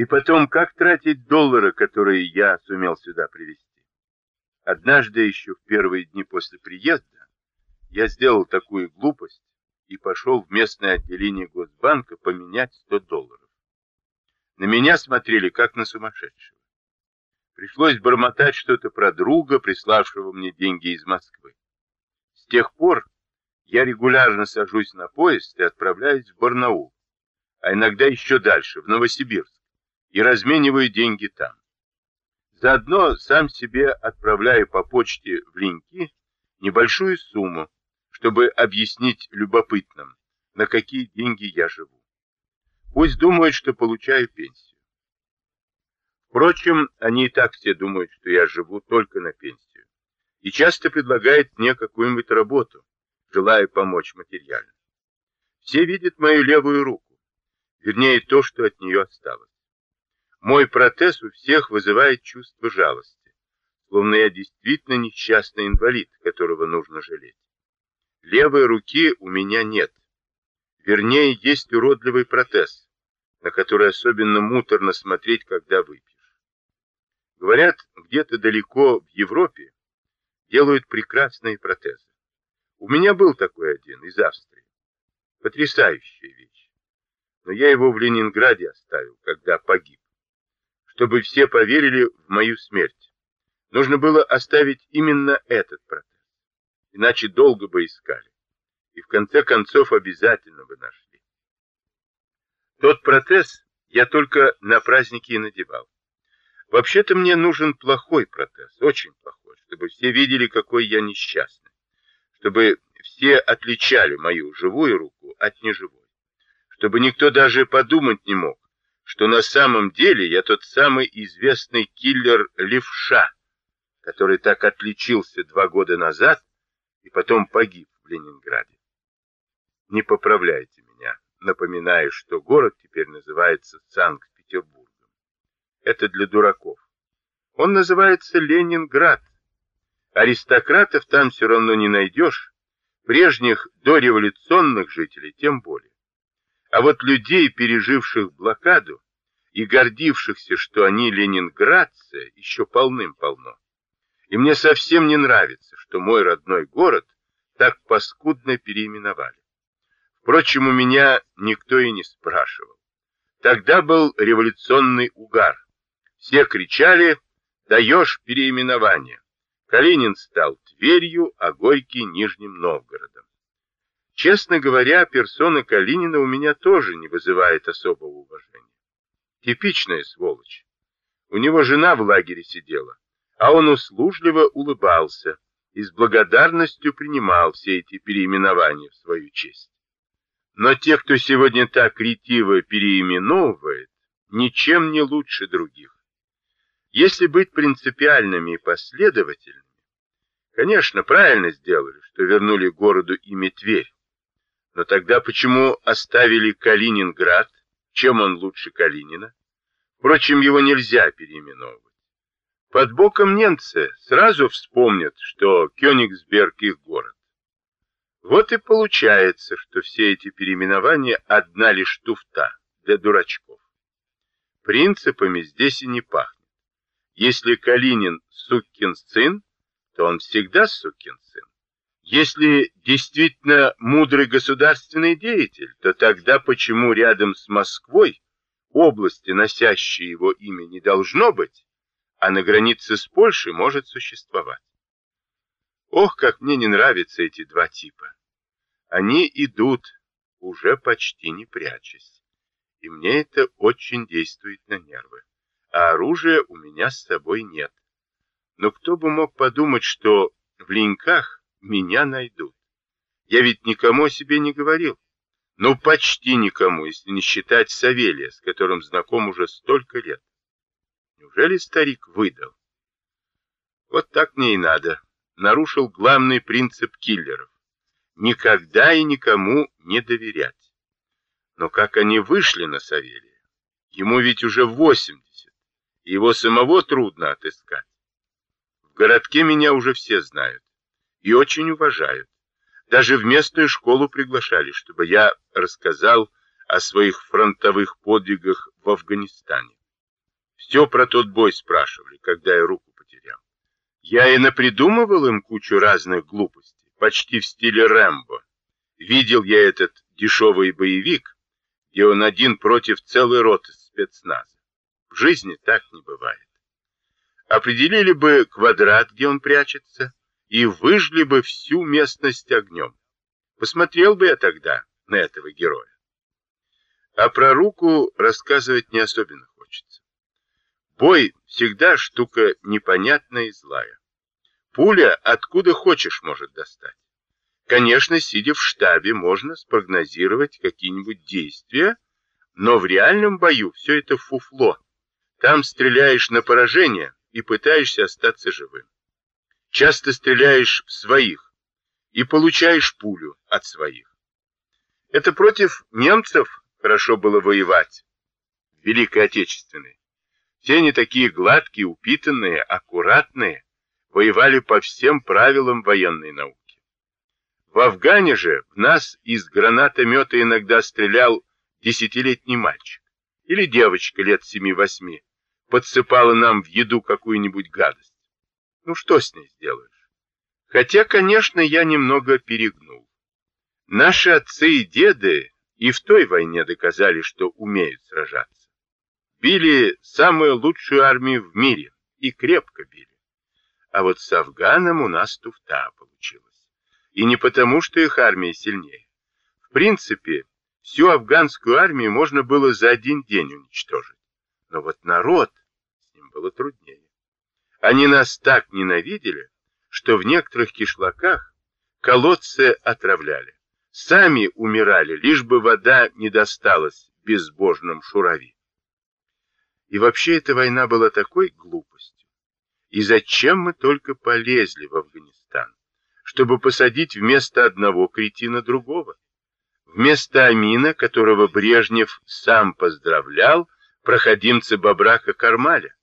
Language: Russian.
И потом, как тратить доллары, которые я сумел сюда привезти? Однажды еще в первые дни после приезда я сделал такую глупость и пошел в местное отделение Госбанка поменять 100 долларов. На меня смотрели как на сумасшедшего. Пришлось бормотать что-то про друга, приславшего мне деньги из Москвы. С тех пор я регулярно сажусь на поезд и отправляюсь в Барнаул, а иногда еще дальше, в Новосибирск, и размениваю деньги там. Заодно сам себе отправляю по почте в Леньки небольшую сумму, чтобы объяснить любопытным, на какие деньги я живу. Пусть думают, что получаю пенсию. Впрочем, они и так все думают, что я живу только на пенсию. И часто предлагают мне какую-нибудь работу, желая помочь материально. Все видят мою левую руку, вернее то, что от нее осталось. Мой протез у всех вызывает чувство жалости, словно я действительно несчастный инвалид, которого нужно жалеть. Левой руки у меня нет. Вернее, есть уродливый протез, на который особенно муторно смотреть, когда выпьешь. Говорят, где-то далеко в Европе делают прекрасные протезы. У меня был такой один из Австрии. Потрясающая вещь. Но я его в Ленинграде оставил, когда погиб. Чтобы все поверили в мою смерть, нужно было оставить именно этот протез. Иначе долго бы искали. И в конце концов обязательно бы нашли. Тот протез я только на праздники и надевал. Вообще-то мне нужен плохой протез, очень плохой, чтобы все видели, какой я несчастный чтобы все отличали мою живую руку от неживой, чтобы никто даже подумать не мог, что на самом деле я тот самый известный киллер Левша, который так отличился два года назад и потом погиб в Ленинграде. Не поправляйте меня, напоминаю, что город теперь называется Санкт-Петербургом. Это для дураков. Он называется Ленинград. Аристократов там все равно не найдешь, прежних дореволюционных жителей тем более. А вот людей, переживших блокаду и гордившихся, что они ленинградцы, еще полным-полно. И мне совсем не нравится, что мой родной город так паскудно переименовали. Впрочем, у меня никто и не спрашивал. Тогда был революционный угар. Все кричали «даешь переименование». Калинин стал Тверью, а Горький — Нижним Новгородом. Честно говоря, персона Калинина у меня тоже не вызывает особого уважения. Типичная сволочь. У него жена в лагере сидела, а он услужливо улыбался и с благодарностью принимал все эти переименования в свою честь. Но те, кто сегодня так ретиво переименовывает, ничем не лучше других. Если быть принципиальными и последовательными, конечно, правильно сделали, что вернули городу имя Тверь. Но тогда почему оставили Калининград? Чем он лучше Калинина? Впрочем, его нельзя переименовывать. Под боком немцы сразу вспомнят, что Кёнигсберг их город. Вот и получается, что все эти переименования одна лишь туфта для дурачков. Принципами здесь и не пахнет. Если Калинин сукин сын, то он всегда сукин сын. Если действительно мудрый государственный деятель, то тогда почему рядом с Москвой области, носящие его имя, не должно быть, а на границе с Польшей может существовать? Ох, как мне не нравятся эти два типа. Они идут, уже почти не прячась. И мне это очень действует на нервы а оружия у меня с собой нет. Но кто бы мог подумать, что в леньках меня найдут? Я ведь никому о себе не говорил. Ну, почти никому, если не считать Савелия, с которым знаком уже столько лет. Неужели старик выдал? Вот так мне и надо. Нарушил главный принцип киллеров. Никогда и никому не доверять. Но как они вышли на Савелия? Ему ведь уже 80 его самого трудно отыскать. В городке меня уже все знают и очень уважают. Даже в местную школу приглашали, чтобы я рассказал о своих фронтовых подвигах в Афганистане. Все про тот бой спрашивали, когда я руку потерял. Я и напридумывал им кучу разных глупостей, почти в стиле Рэмбо. Видел я этот дешевый боевик, где он один против целой роты спецназа. В жизни так не бывает. Определили бы квадрат, где он прячется, и выжгли бы всю местность огнем. Посмотрел бы я тогда на этого героя. А про руку рассказывать не особенно хочется. Бой всегда штука непонятная и злая. Пуля откуда хочешь может достать. Конечно, сидя в штабе, можно спрогнозировать какие-нибудь действия, но в реальном бою все это фуфло. Там стреляешь на поражение и пытаешься остаться живым. Часто стреляешь в своих и получаешь пулю от своих. Это против немцев хорошо было воевать, Великой Отечественной. Все они такие гладкие, упитанные, аккуратные, воевали по всем правилам военной науки. В Афгане же в нас из гранатомета иногда стрелял десятилетний мальчик или девочка лет семи-восьми, подсыпала нам в еду какую-нибудь гадость. Ну что с ней сделаешь? Хотя, конечно, я немного перегнул. Наши отцы и деды и в той войне доказали, что умеют сражаться. Били самую лучшую армию в мире и крепко били. А вот с Афганом у нас туфта получилась. И не потому, что их армия сильнее. В принципе, всю афганскую армию можно было за один день уничтожить. Но вот народ, с ним было труднее. Они нас так ненавидели, что в некоторых кишлаках колодцы отравляли. Сами умирали, лишь бы вода не досталась безбожным шурави. И вообще эта война была такой глупостью. И зачем мы только полезли в Афганистан? Чтобы посадить вместо одного кретина другого? Вместо Амина, которого Брежнев сам поздравлял, проходимца Бабрака Кармаля.